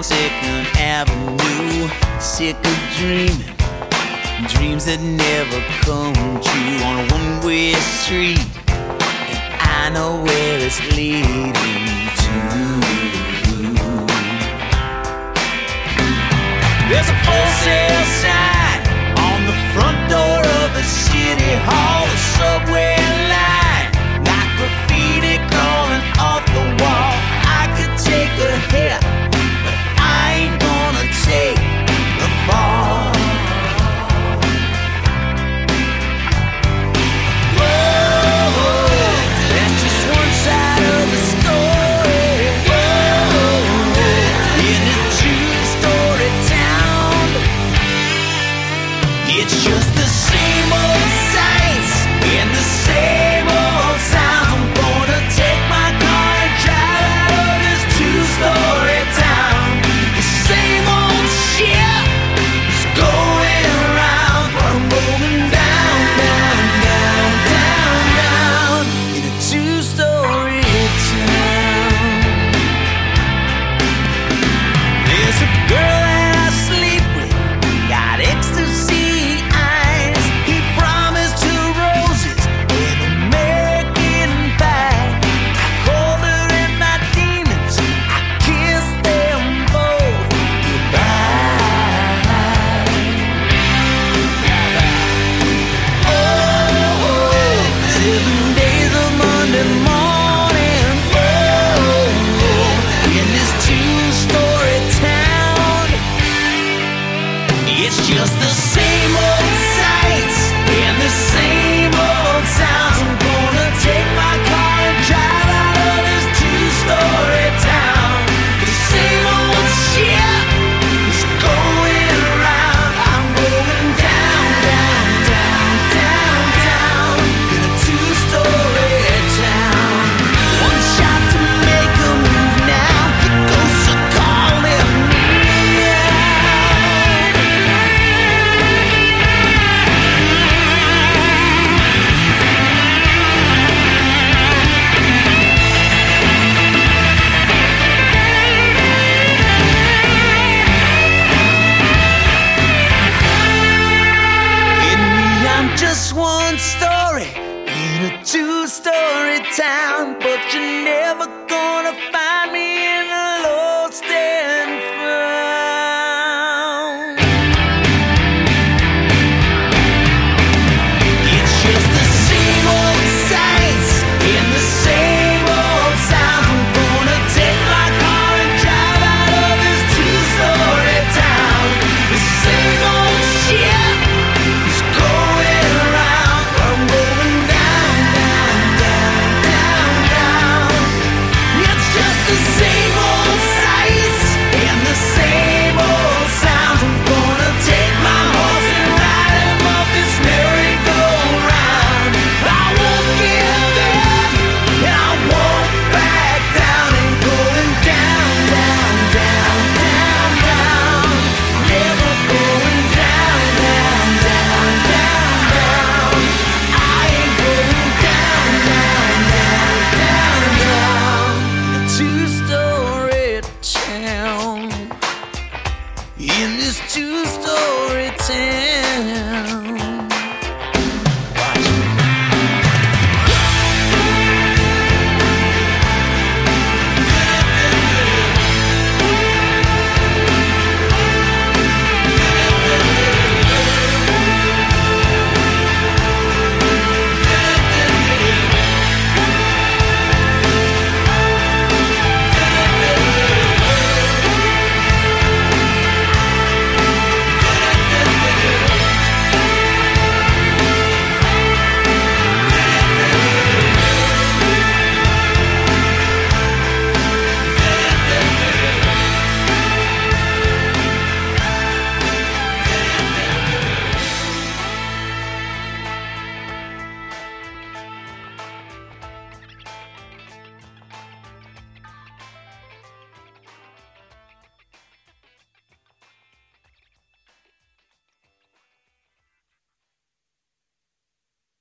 down Second Avenue, sick of dreaming. Dreams that never come true on a one way street. And I know where it's leading to. There's a for sale sign It's just the same old just the same. just one story in a two story town, but you're never gonna find me in a